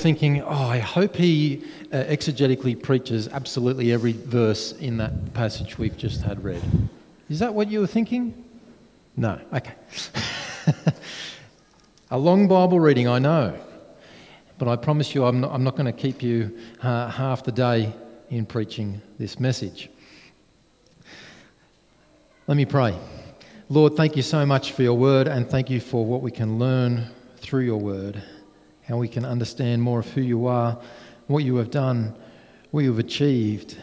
thinking, oh, I hope he uh, exegetically preaches absolutely every verse in that passage we've just had read. Is that what you were thinking? No. Okay. a long Bible reading, I know. But I promise you, I'm not, I'm not going to keep you uh, half the day in preaching this message. Let me pray. Lord, thank you so much for your word and thank you for what we can learn through your word how we can understand more of who you are, what you have done, what you have achieved,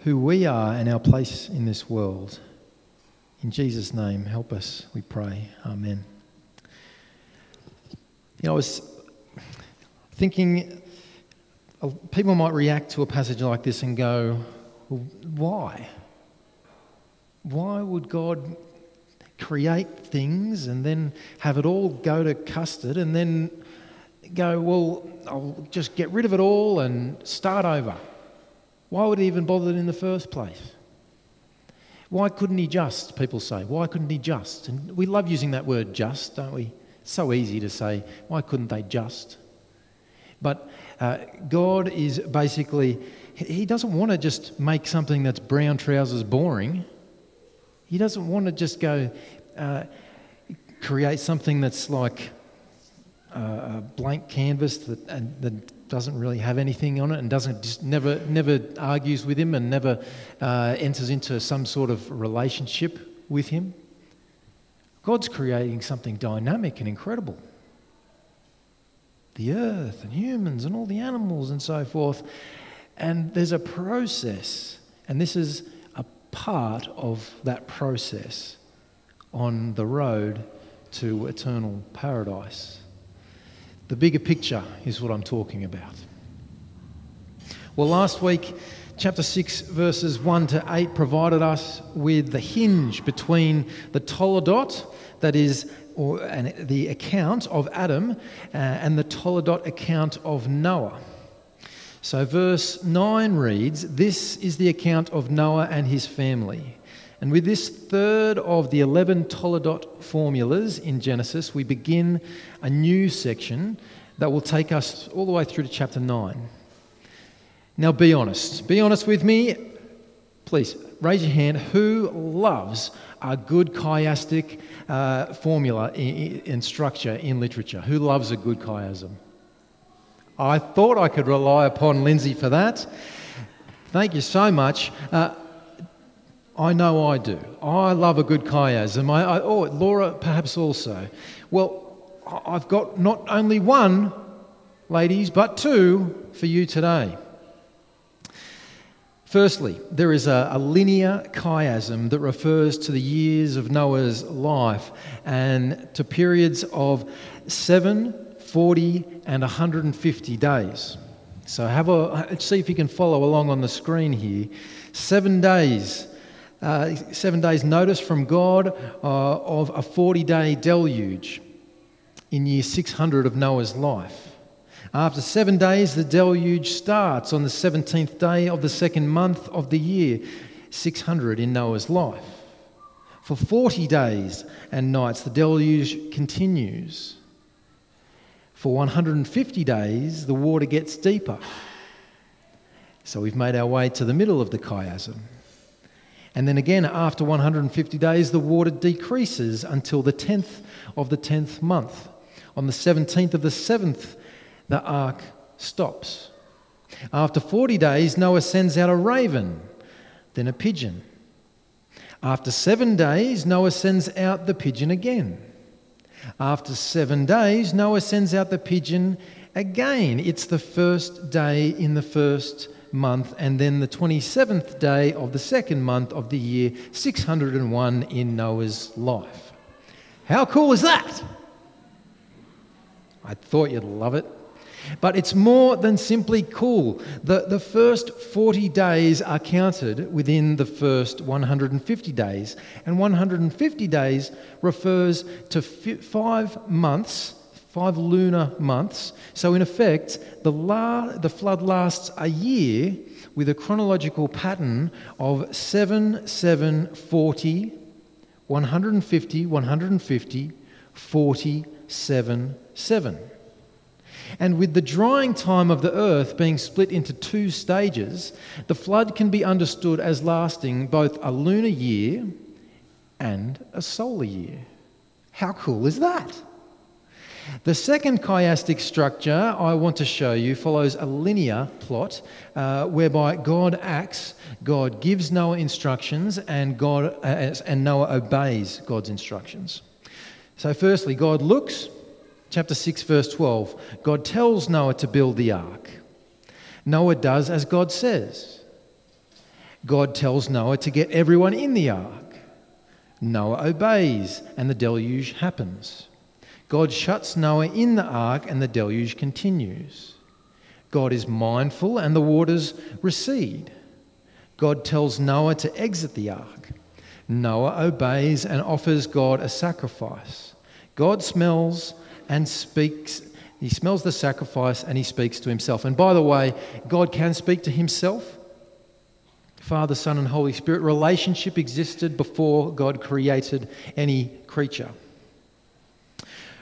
who we are, and our place in this world. In Jesus' name, help us, we pray. Amen. You know, I was thinking uh, people might react to a passage like this and go, well, why? Why would God create things and then have it all go to custard and then go, well, I'll just get rid of it all and start over. Why would he even bother in the first place? Why couldn't he just, people say, why couldn't he just? And we love using that word just, don't we? It's so easy to say, why couldn't they just? But uh, God is basically, he doesn't want to just make something that's brown trousers boring. He doesn't want to just go uh, create something that's like a blank canvas that, that doesn't really have anything on it and doesn't just never never argues with him and never uh, enters into some sort of relationship with him. God's creating something dynamic and incredible. The earth and humans and all the animals and so forth. And there's a process, and this is a part of that process on the road to eternal paradise. The bigger picture is what I'm talking about. Well, last week, chapter 6, verses 1 to 8, provided us with the hinge between the Toledot, that is, or, and the account of Adam, uh, and the Toledot account of Noah. So, verse 9 reads This is the account of Noah and his family. And with this third of the 11 Toledot formulas in Genesis, we begin a new section that will take us all the way through to chapter 9. Now, be honest. Be honest with me. Please raise your hand. Who loves a good chiastic uh, formula and structure in literature? Who loves a good chiasm? I thought I could rely upon Lindsay for that. Thank you so much. Uh, I know I do. I love a good chiasm. I, I, oh, Laura perhaps also. Well, I've got not only one, ladies, but two for you today. Firstly, there is a, a, linear chiasm that refers to the years of Noah's life and to periods of 7, 40, and 150 days. So have a see if you can follow along on the screen here. Seven days uh, seven days' notice from God uh, of a 40 day deluge in year 600 of Noah's life. After seven days, the deluge starts on the 17th day of the second month of the year 600 in Noah's life. For 40 days and nights, the deluge continues. For 150 days, the water gets deeper. So we've made our way to the middle of the chiasm. And then again, after 150 days, the water decreases until the 10th of the 10th month. On the 17th of the 7th, the ark stops. After 40 days, Noah sends out a raven, then a pigeon. After seven days, Noah sends out the pigeon again. After seven days, Noah sends out the pigeon again. It's the first day in the first month, and then the 27th day of the second month of the year 601 in Noah's life. How cool is that? I thought you'd love it. But it's more than simply cool. The, the first 40 days are counted within the first 150 days, and 150 days refers to five months five lunar months. So, in effect, the, la- the flood lasts a year with a chronological pattern of 7, 7, 40, 150, 150, 40, 7, 7. And with the drying time of the earth being split into two stages, the flood can be understood as lasting both a lunar year and a solar year. How cool is that? The second chiastic structure I want to show you follows a linear plot uh, whereby God acts, God gives Noah instructions, and, God, uh, and Noah obeys God's instructions. So, firstly, God looks, chapter 6, verse 12. God tells Noah to build the ark. Noah does as God says. God tells Noah to get everyone in the ark. Noah obeys, and the deluge happens. God shuts Noah in the ark, and the deluge continues. God is mindful, and the waters recede. God tells Noah to exit the ark. Noah obeys and offers God a sacrifice. God smells and speaks. He smells the sacrifice and he speaks to himself. And by the way, God can speak to himself. Father, Son, and Holy Spirit relationship existed before God created any creature.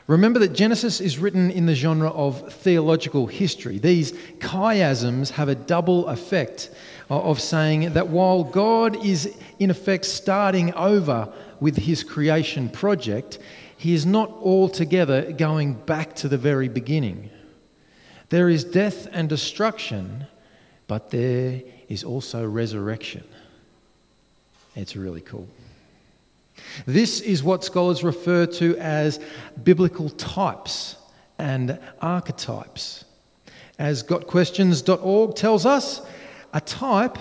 Remember that Genesis is written in the genre of theological history. These chiasms have a double effect uh, of saying that while God is in effect starting over with his creation project, he is not altogether going back to the very beginning. There is death and destruction, but there is also resurrection. It's really cool. This is what scholars refer to as biblical types and archetypes. As gotquestions.org tells us, a type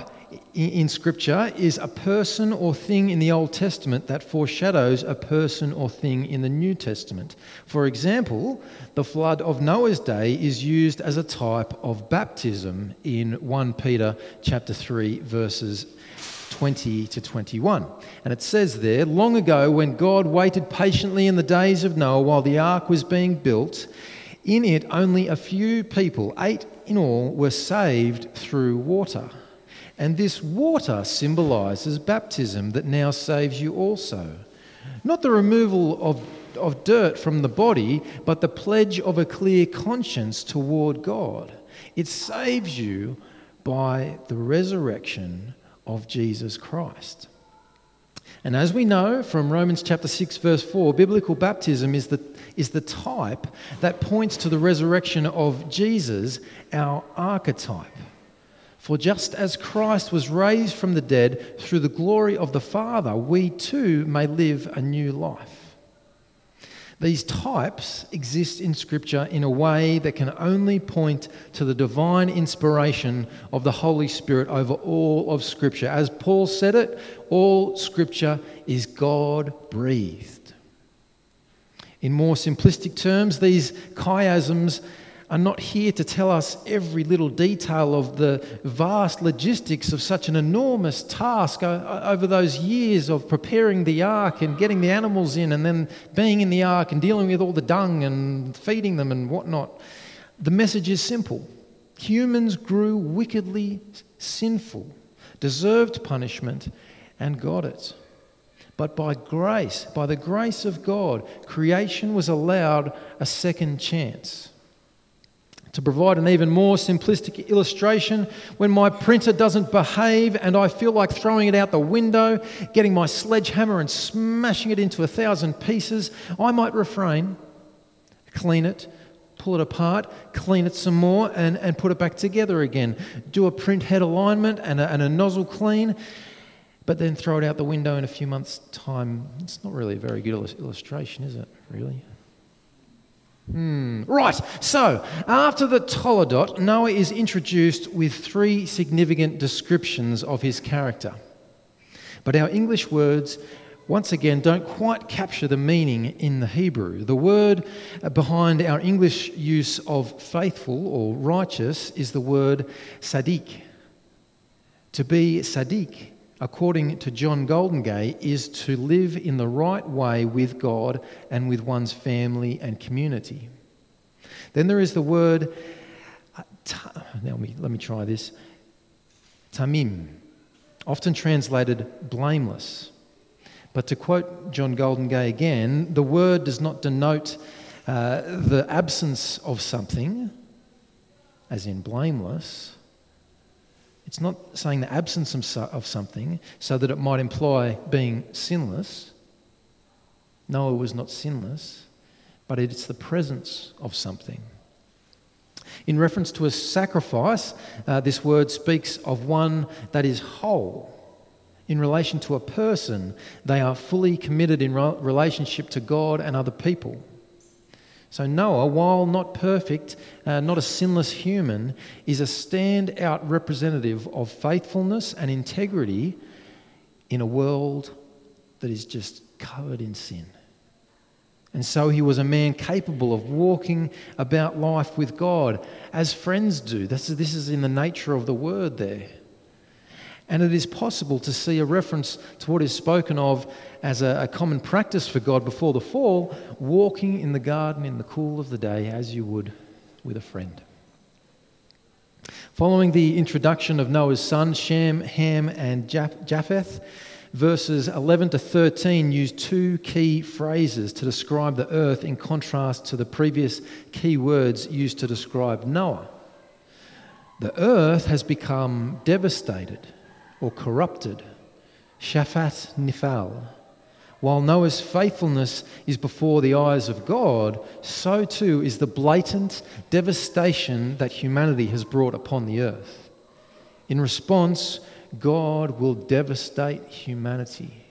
in Scripture is a person or thing in the Old Testament that foreshadows a person or thing in the New Testament. For example, the flood of Noah's day is used as a type of baptism in 1 Peter chapter 3 verses 20 to 21. And it says there, long ago, when God waited patiently in the days of Noah while the ark was being built, in it only a few people, eight in all, were saved through water. And this water symbolizes baptism that now saves you also. Not the removal of, of dirt from the body, but the pledge of a clear conscience toward God. It saves you by the resurrection of Jesus Christ. And as we know from Romans chapter 6, verse 4, biblical baptism is the, is the type that points to the resurrection of Jesus, our archetype. For just as Christ was raised from the dead through the glory of the Father, we too may live a new life. These types exist in Scripture in a way that can only point to the divine inspiration of the Holy Spirit over all of Scripture. As Paul said it, all Scripture is God breathed. In more simplistic terms, these chiasms are not here to tell us every little detail of the vast logistics of such an enormous task over those years of preparing the ark and getting the animals in and then being in the ark and dealing with all the dung and feeding them and whatnot. The message is simple humans grew wickedly sinful, deserved punishment, and got it. But by grace, by the grace of God, creation was allowed a second chance. To provide an even more simplistic illustration, when my printer doesn't behave and I feel like throwing it out the window, getting my sledgehammer and smashing it into a thousand pieces, I might refrain, clean it, pull it apart, clean it some more, and, and put it back together again. Do a print head alignment and a, and a nozzle clean, but then throw it out the window in a few months' time. It's not really a very good illustration, is it? Really? Hmm. Right, so after the Toledot, Noah is introduced with three significant descriptions of his character. But our English words, once again, don't quite capture the meaning in the Hebrew. The word behind our English use of faithful or righteous is the word sadiq. To be sadiq according to John Goldingay, is to live in the right way with God and with one's family and community. Then there is the word, uh, now let me, let me try this, tamim, often translated blameless. But to quote John Goldingay again, the word does not denote uh, the absence of something, as in blameless. It's not saying the absence of something so that it might imply being sinless. Noah was not sinless, but it's the presence of something. In reference to a sacrifice, uh, this word speaks of one that is whole. In relation to a person, they are fully committed in relationship to God and other people. So, Noah, while not perfect, uh, not a sinless human, is a standout representative of faithfulness and integrity in a world that is just covered in sin. And so he was a man capable of walking about life with God as friends do. This is, this is in the nature of the word there. And it is possible to see a reference to what is spoken of as a, a, common practice for God before the fall walking in the garden in the cool of the day as you would with a friend. Following the introduction of Noah's sons, Shem, Ham, and Japheth, verses 11 to 13 use two key phrases to describe the earth in contrast to the previous key words used to describe Noah. The earth has become devastated or corrupted. Shaphat Nifal. While Noah's faithfulness is before the eyes of God, so too is the blatant devastation that humanity has brought upon the earth. In response, God will devastate humanity.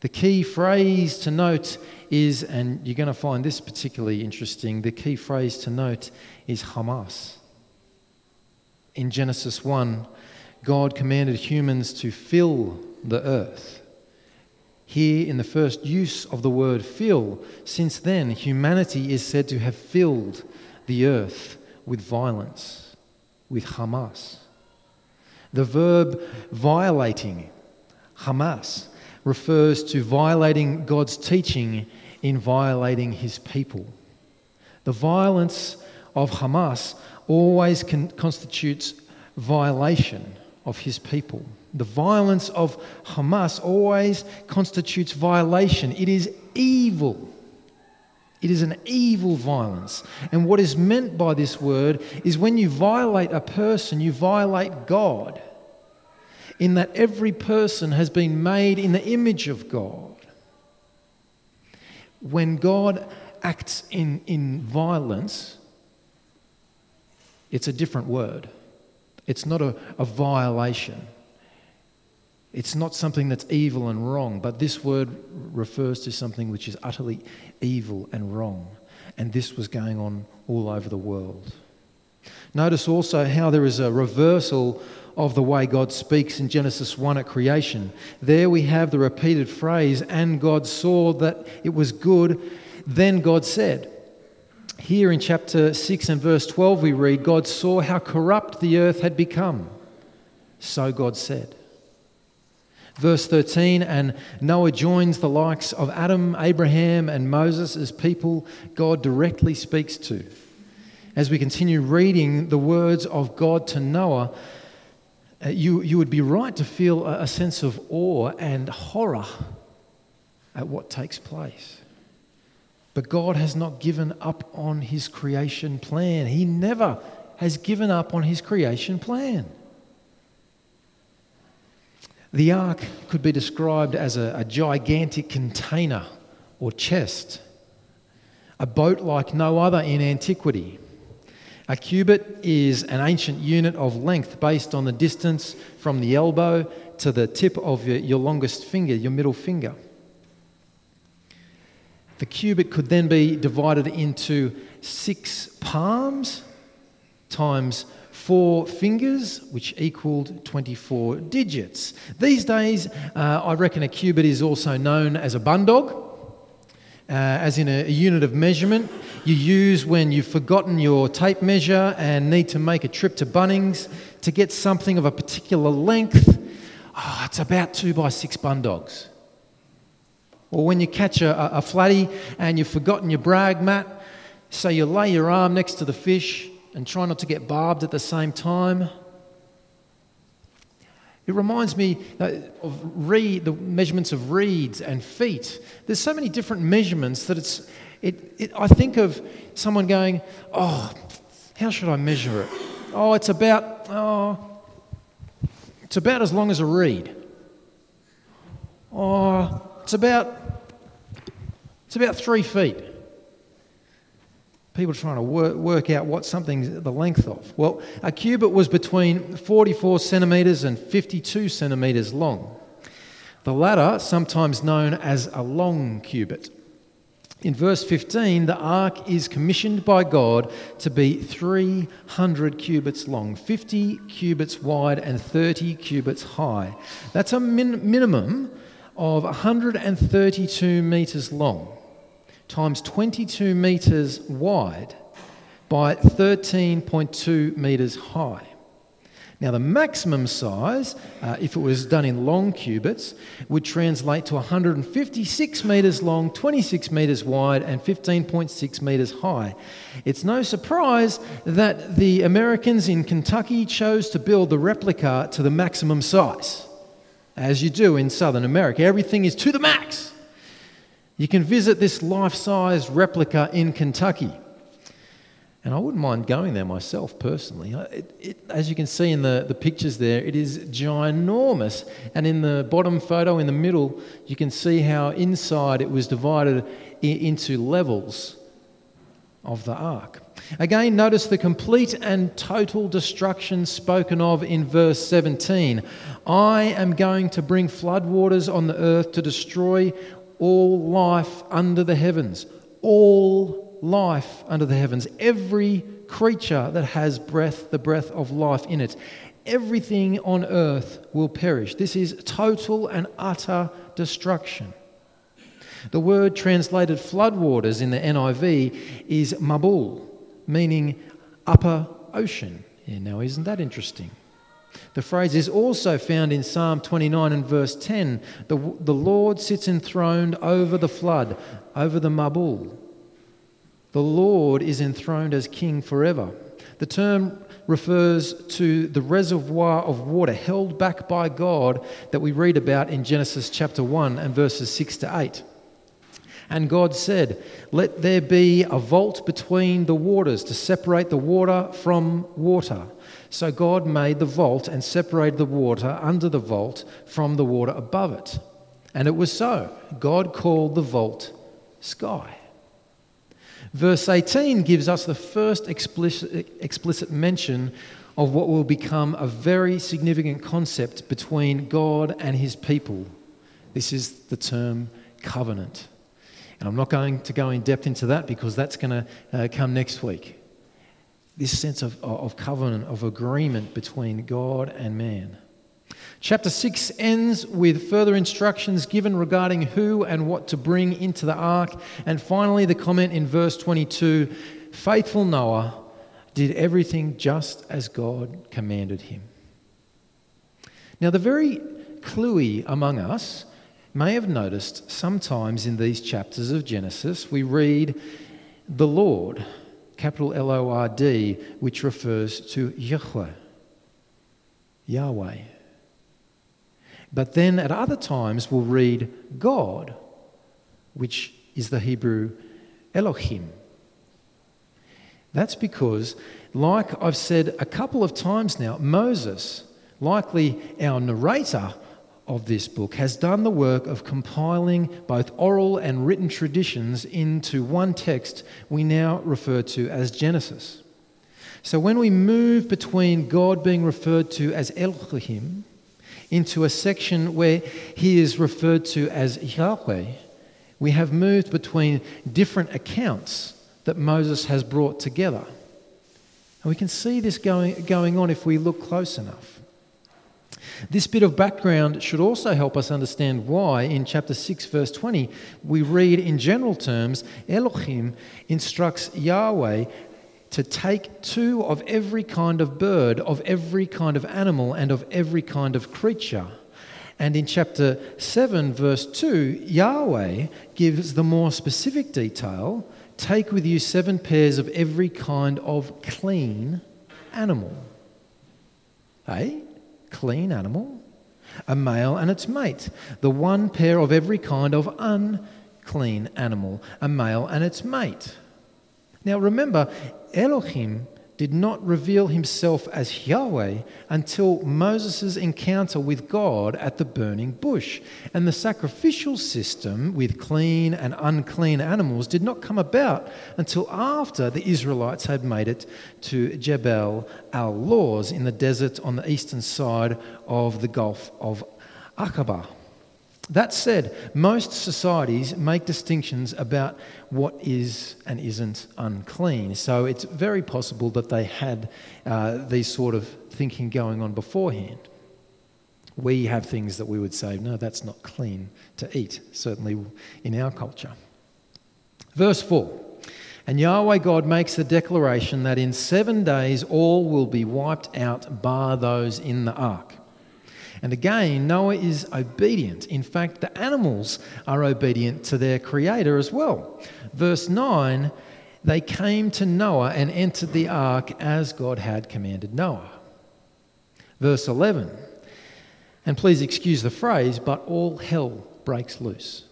The key phrase to note is, and you're going to find this particularly interesting, the key phrase to note is Hamas. In Genesis 1, God commanded humans to fill the earth. Here, in the first use of the word fill, since then, humanity is said to have filled the earth with violence, with Hamas. The verb violating, Hamas, refers to violating God's teaching in violating his people. The violence of Hamas always con- constitutes violation of his people. The violence of Hamas always constitutes violation. It is evil. It is an evil violence. And what is meant by this word is when you violate a person, you violate God. In that every person has been made in the image of God. When God acts in, in violence, it's a different word. It's not a, a violation. It's not something that's evil and wrong, but this word refers to something which is utterly evil and wrong. And this was going on all over the world. Notice also how there is a reversal of the way God speaks in Genesis 1 at creation. There we have the repeated phrase, and God saw that it was good, then God said. Here in chapter 6 and verse 12, we read, God saw how corrupt the earth had become. So God said. Verse 13, and Noah joins the likes of Adam, Abraham, and Moses as people God directly speaks to. As we continue reading the words of God to Noah, uh, you, you would be right to feel a, a sense of awe and horror at what takes place. But God has not given up on his creation plan. He never has given up on his creation plan. The ark could be described as a, a gigantic container or chest, a boat like no other in antiquity. A cubit is an ancient unit of length based on the distance from the elbow to the tip of your, your longest finger, your middle finger. The cubit could then be divided into six palms times four fingers, which equaled 24 digits. These days, uh, I reckon a cubit is also known as a bundog, uh, as in a, a unit of measurement you use when you've forgotten your tape measure and need to make a trip to Bunnings to get something of a particular length. Oh, it's about two by six bundogs. Or when you catch a, a flatty and you've forgotten your brag mat, so you lay your arm next to the fish and try not to get barbed at the same time. It reminds me uh, of reed, the measurements of reeds and feet. There's so many different measurements that it's, It, it, I think of someone going, Oh, how should I measure it? Oh, it's about, oh, it's about as long as a reed. Oh, it's about, it's about three feet. People trying to work, work out what something's the length of. Well, a cubit was between 44 centimetres and 52 centimetres long. The latter, sometimes known as a long cubit. In verse 15, the ark is commissioned by God to be 300 cubits long, 50 cubits wide, and 30 cubits high. That's a min- minimum of 132 metres long times 22 metres wide by 13.2 metres high. Now, the maximum size, uh, if it was done in long cubits, would translate to 156 metres long, 26 metres wide, and 15.6 metres high. It's no surprise that the Americans in Kentucky chose to build the replica to the maximum size, as you do in Southern America. Everything is to the max. You can visit this life sized replica in Kentucky. And I wouldn't mind going there myself personally. It, it, as you can see in the, the pictures there, it is ginormous. And in the bottom photo in the middle, you can see how inside it was divided into levels of the ark. Again, notice the complete and total destruction spoken of in verse 17. I am going to bring floodwaters on the earth to destroy all life under the heavens. All life under the heavens. Every creature that has breath, the breath of life in it. Everything on earth will perish. This is total and utter destruction. The word translated floodwaters in the NIV is mabul, meaning upper ocean. Yeah, now, isn't that interesting? The phrase is also found in Psalm 29 and verse 10. The, the Lord sits enthroned over the flood, over the Mabul. The Lord is enthroned as king forever. The term refers to the reservoir of water held back by God that we read about in Genesis chapter 1 and verses 6 to 8. And God said, Let there be a vault between the waters to separate the water from water. So God made the vault and separated the water under the vault from the water above it. And it was so. God called the vault sky. Verse 18 gives us the first explicit, explicit mention of what will become a very significant concept between God and his people. This is the term covenant. And I'm not going to go in depth into that because that's going to uh, come next week this sense of, of covenant, of agreement between God and man. Chapter 6 ends with further instructions given regarding who and what to bring into the ark. And finally, the comment in verse 22 faithful Noah did everything just as God commanded him. Now, the very cluey among us may have noticed sometimes in these chapters of Genesis we read, the Lord capital L O R D, which refers to Yahweh, Yahweh. But then at other times we'll read God, which is the Hebrew Elohim. That's because, like I've said a couple of times now, Moses, likely our narrator, of this book has done the work of compiling both oral and written traditions into one text we now refer to as Genesis. So when we move between God being referred to as Elohim into a section where he is referred to as Yahweh, we have moved between different accounts that Moses has brought together. And we can see this going, going on if we look close enough. This bit of background should also help us understand why, in chapter 6, verse 20, we read in general terms Elohim instructs Yahweh to take two of every kind of bird, of every kind of animal, and of every kind of creature. And in chapter 7, verse 2, Yahweh gives the more specific detail take with you seven pairs of every kind of clean animal. Hey? Clean animal, a male and its mate, the one pair of every kind of unclean animal, a male and its mate. Now remember, Elohim did not reveal himself as Yahweh until Moses' encounter with God at the burning bush. And the sacrificial system with clean and unclean animals did not come about until after the Israelites had made it to Jebel al Lawz in the desert on the eastern side of the Gulf of Aqaba. That said, most societies make distinctions about what is and isn't unclean. So it's very possible that they had uh, these sort of thinking going on beforehand. We have things that we would say, no, that's not clean to eat, certainly in our culture. Verse 4 And Yahweh God makes the declaration that in seven days all will be wiped out, bar those in the ark. And again, Noah is obedient. In fact, the animals are obedient to their creator as well. Verse 9 they came to Noah and entered the ark as God had commanded Noah. Verse 11 and please excuse the phrase, but all hell breaks loose.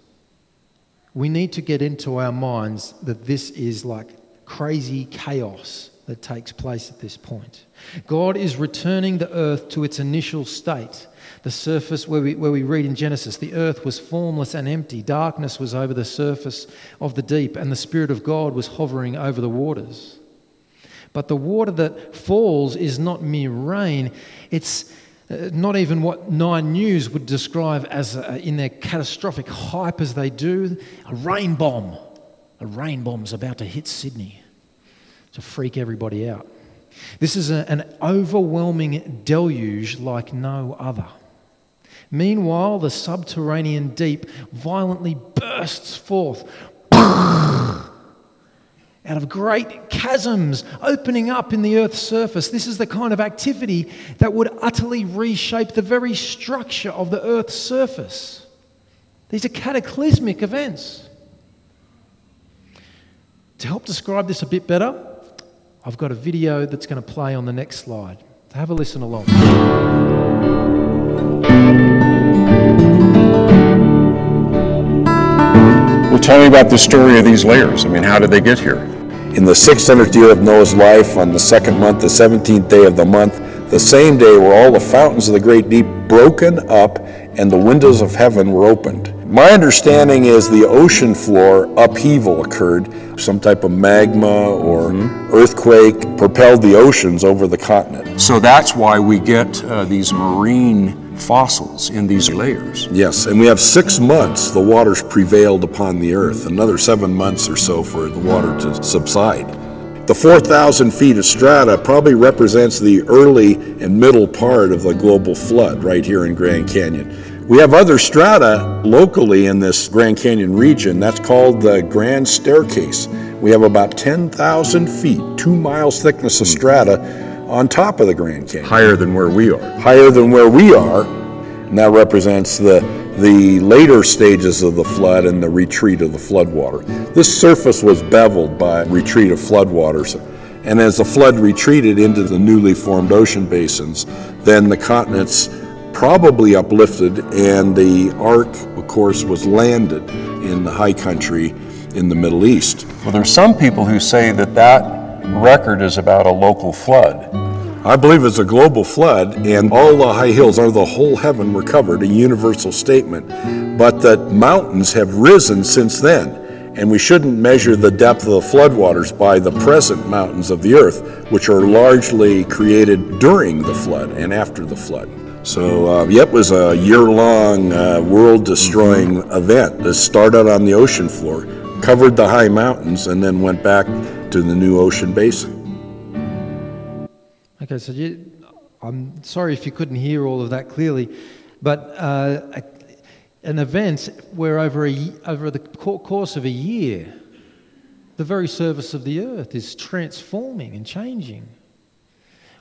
We need to get into our minds that this is like crazy chaos that takes place at this point. God is returning the earth to its initial state. The surface, where we, where we read in Genesis, the earth was formless and empty. Darkness was over the surface of the deep, and the Spirit of God was hovering over the waters. But the water that falls is not mere rain, it's uh, not even what Nine News would describe as, a, in their catastrophic hype as they do, a rain bomb. A rain bomb's about to hit Sydney to freak everybody out. This is a, an overwhelming deluge like no other. Meanwhile, the subterranean deep violently bursts forth out of great chasms opening up in the earth's surface. This is the kind of activity that would utterly reshape the very structure of the earth's surface. These are cataclysmic events. To help describe this a bit better, I've got a video that's going to play on the next slide. Have a listen along. Well, tell me about the story of these layers. I mean, how did they get here? In the 600th year of Noah's life, on the second month, the 17th day of the month, the same day were all the fountains of the great deep broken up and the windows of heaven were opened. My understanding is the ocean floor upheaval occurred. Some type of magma or mm-hmm. earthquake propelled the oceans over the continent. So that's why we get uh, these marine fossils in these layers. Yes, and we have six months the waters prevailed upon the earth, another seven months or so for the water to subside. The 4,000 feet of strata probably represents the early and middle part of the global flood right here in Grand Canyon. We have other strata locally in this Grand Canyon region. That's called the Grand Staircase. We have about 10,000 feet, two miles thickness of hmm. strata on top of the Grand Canyon. Higher than where we are. Higher than where we are. And that represents the, the later stages of the flood and the retreat of the floodwater. This surface was beveled by retreat of floodwaters. And as the flood retreated into the newly formed ocean basins, then the continents probably uplifted, and the ark, of course, was landed in the high country in the Middle East. Well, there's some people who say that that record is about a local flood. I believe it's a global flood, and all the high hills or the whole heaven were covered, a universal statement. But that mountains have risen since then, and we shouldn't measure the depth of the floodwaters by the present mountains of the earth, which are largely created during the flood and after the flood. So, uh, yep, it was a year long, uh, world destroying mm-hmm. event that started on the ocean floor, covered the high mountains, and then went back to the new ocean basin. Okay, so you, I'm sorry if you couldn't hear all of that clearly, but uh, an event where over, a, over the course of a year, the very surface of the earth is transforming and changing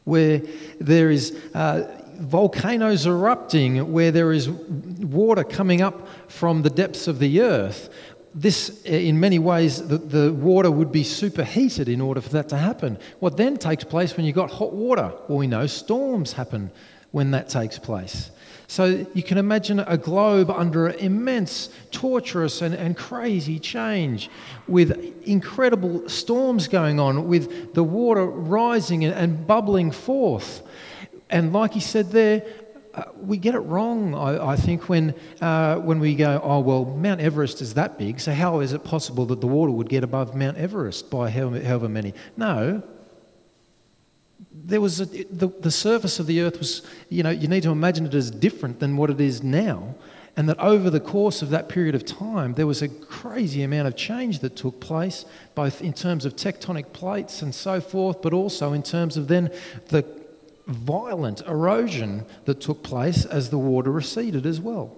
where there is uh, volcanoes erupting, where there is water coming up from the depths of the earth. This, eh, in many ways, the, the water would be superheated in order for that to happen. What then takes place when you've got hot water? Well, we know storms happen when that takes place. So you can imagine a globe under immense, torturous, and, and crazy change with incredible storms going on, with the water rising and, and bubbling forth. And like he said there, uh, we get it wrong, I, I think, when, uh, when we go, oh, well, Mount Everest is that big, so how is it possible that the water would get above Mount Everest by however, however many? No, there was a, the, the surface of the earth was, you know, you need to imagine it as different than what it is now. And that over the course of that period of time, there was a crazy amount of change that took place, both in terms of tectonic plates and so forth, but also in terms of then the violent erosion that took place as the water receded as well.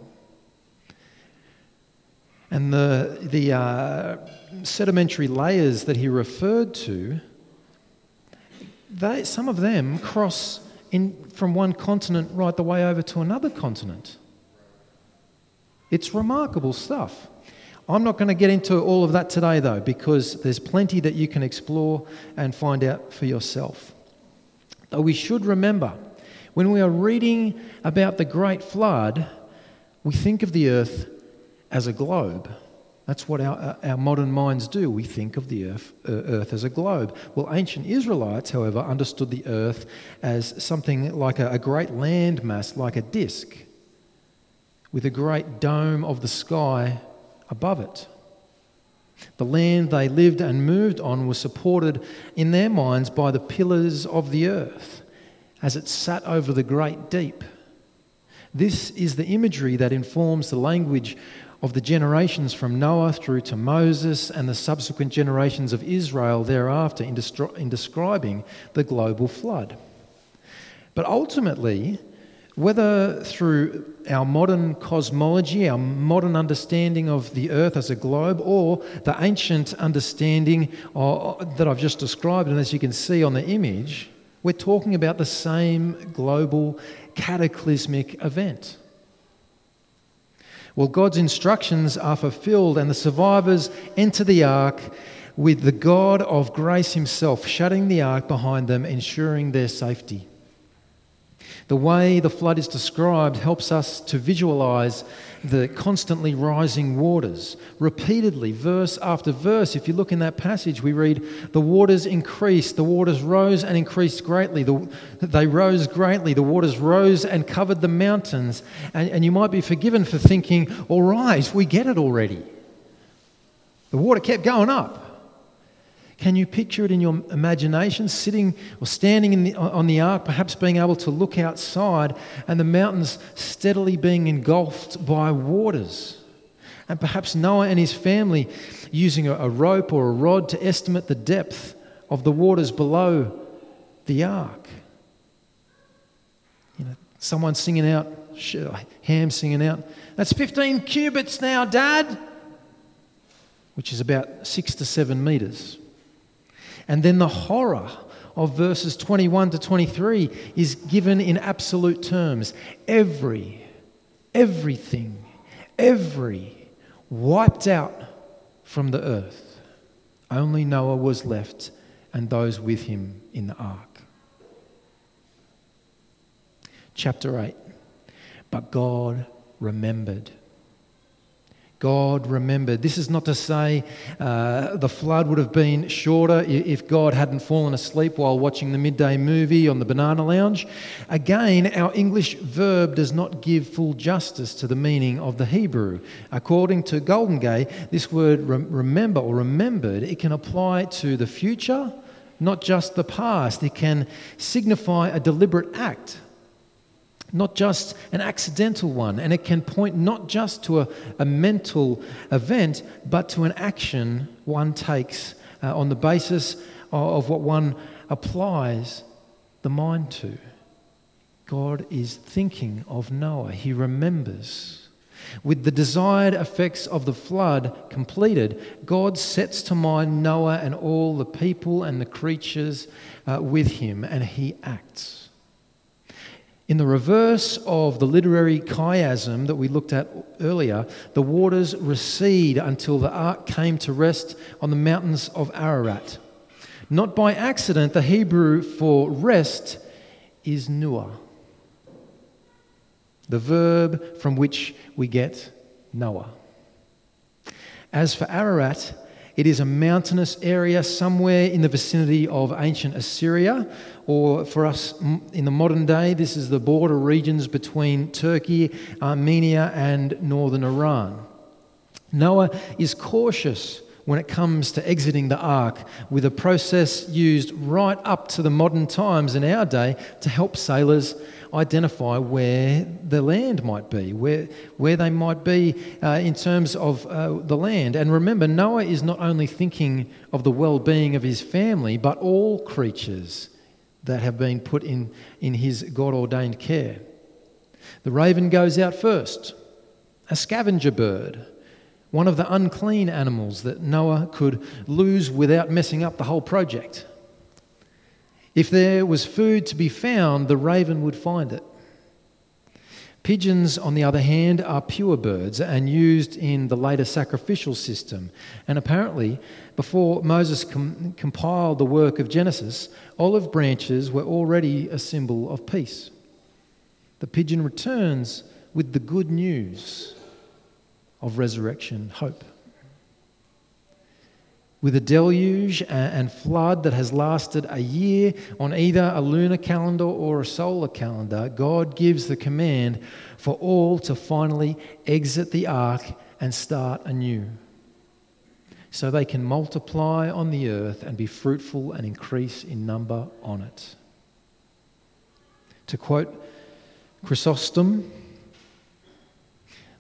And the, the uh, sedimentary layers that he referred to they, some of them cross in, from one continent right the way over to another continent. It's remarkable stuff. I'm not going to get into all of that today, though, because there's plenty that you can explore and find out for yourself. Though we should remember, when we are reading about the Great Flood, we think of the earth as a globe. That's what our, uh, our modern minds do. We think of the earth, uh, earth as a globe. Well, ancient Israelites, however, understood the earth as something like a, a great land mass, like a disk, with a great dome of the sky above it. The land they lived and moved on was supported in their minds by the pillars of the earth as it sat over the great deep. This is the imagery that informs the language of the generations from Noah through to Moses and the subsequent generations of Israel thereafter in, describing the global flood. But ultimately, whether through our modern cosmology, our modern understanding of the earth as a globe, or the ancient understanding uh, that I've just described, and as you can see on the image, we're talking about the same global cataclysmic event. Well, God's instructions are fulfilled, and the survivors enter the ark with the God of grace Himself shutting the ark behind them, ensuring their safety. The way the flood is described helps us to visualize the constantly rising waters. Repeatedly, verse after verse, if you look in that passage, we read, The waters increased, the waters rose and increased greatly. The, they rose greatly, the waters rose and covered the mountains. And, and you might be forgiven for thinking, All right, we get it already. The water kept going up. Can you picture it in your imagination, sitting or standing the, on the ark, perhaps being able to look outside and the mountains steadily being engulfed by waters? And perhaps Noah and his family using a, a rope or a rod to estimate the depth of the waters below the ark. You know, someone singing out, Ham singing out, that's 15 cubits now, Dad, which is about six to seven meters. And then the horror of verses 21 to 23 is given in absolute terms. Every, everything, every wiped out from the earth. Only Noah was left and those with him in the ark. Chapter 8. But God remembered God remembered. This is not to say uh, the flood would have been shorter if God hadn't fallen asleep while watching the midday movie on the banana lounge. Again, our English verb does not give full justice to the meaning of the Hebrew. According to Goldingay, this word remember or remembered, it can apply to the future, not just the past. It can signify a deliberate act not just an accidental one. And it can point not just to a, a mental event, but to an action one takes uh, on the basis of, of what one applies the mind to. God is thinking of Noah, he remembers. With the desired effects of the flood completed, God sets to mind Noah and all the people and the creatures uh, with him, and he acts. In the reverse of the literary chiasm that we looked at earlier, the waters recede until the ark came to rest on the mountains of Ararat. Not by accident, the Hebrew for rest is nuah. the verb from which we get Noah. As for Ararat, it is a mountainous area somewhere in the vicinity of ancient Assyria, or for us in the modern day, this is the border regions between Turkey, Armenia, and northern Iran. Noah is cautious when it comes to exiting the ark, with a process used right up to the modern times in our day to help sailors identify where the land might be, where, where they might be uh, in terms of uh, the land. And remember, Noah is not only thinking of the well being of his family, but all creatures that have been put in, in his God ordained care. The raven goes out first, a scavenger bird one of the unclean animals that Noah could lose without messing up the whole project. If there was food to be found, the raven would find it. Pigeons, on the other hand, are pure birds and used in the later sacrificial system. And apparently, before Moses com- compiled the work of Genesis, olive branches were already a symbol of peace. The pigeon returns with the good news of resurrection hope. With a deluge and flood that has lasted a year on either a lunar calendar or a solar calendar, God gives the command for all to finally exit the ark and start anew. So they can multiply on the earth and be fruitful and increase in number on it. To quote Chrysostom,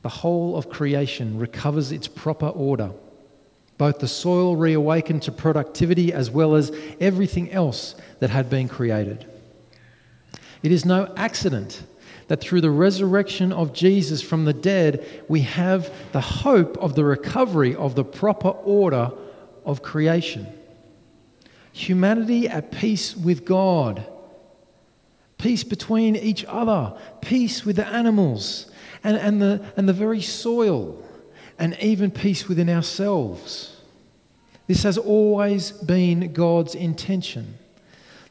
the whole of creation recovers its proper order. Both the soil reawakened to productivity as well as everything else that had been created. It is no accident that through the resurrection of Jesus from the dead, we have the hope of the recovery of the proper order of creation. Humanity at peace with God, peace between each other, peace with the animals, and, and, the, and the very soil, and even peace within ourselves. This has always been God's intention.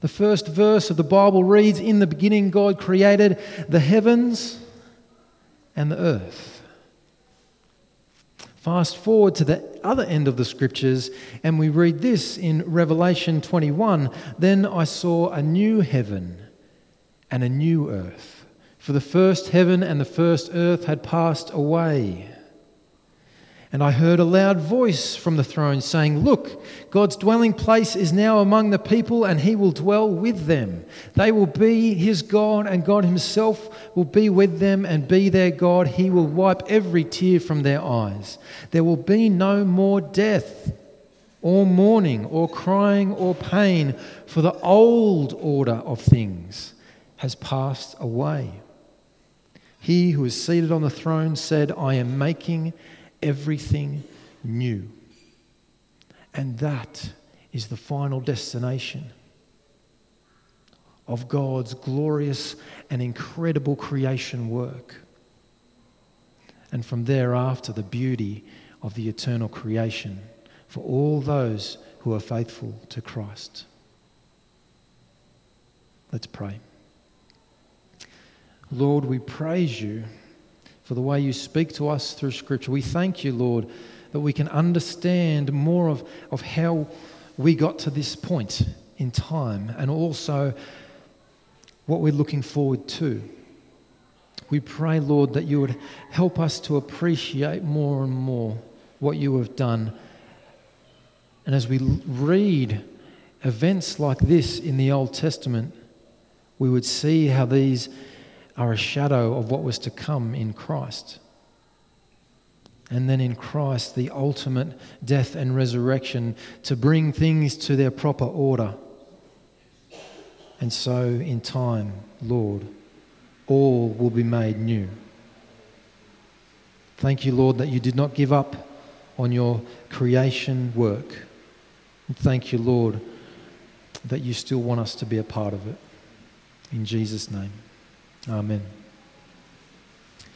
The first verse of the Bible reads In the beginning, God created the heavens and the earth. Fast forward to the other end of the scriptures, and we read this in Revelation 21 Then I saw a new heaven and a new earth for the first heaven and the first earth had passed away. And I heard a loud voice from the throne saying, Look, God's dwelling place is now among the people, and he will dwell with them. They will be his God, and God himself will be with them and be their God. He will wipe every tear from their eyes. There will be no more death, or mourning, or crying, or pain, for the old order of things has passed away. He who is seated on the throne said, I am making everything new. And that is the final destination of God's glorious and incredible creation work. And from thereafter, the beauty of the eternal creation for all those who are faithful to Christ. Let's pray. Lord, we praise you for the way you speak to us through Scripture. We thank you, Lord, that we can understand more of, of how we got to this point in time and also what we're looking forward to. We pray, Lord, that you would help us to appreciate more and more what you have done. And as we read events like this in the Old Testament, we would see how these are a shadow of what was to come in Christ. And then in Christ, the ultimate death and resurrection to bring things to their proper order. And so, in time, Lord, all will be made new. Thank you, Lord, that you did not give up on your creation work. And thank you, Lord, that you still want us to be a part of it. In Jesus' name. Amen.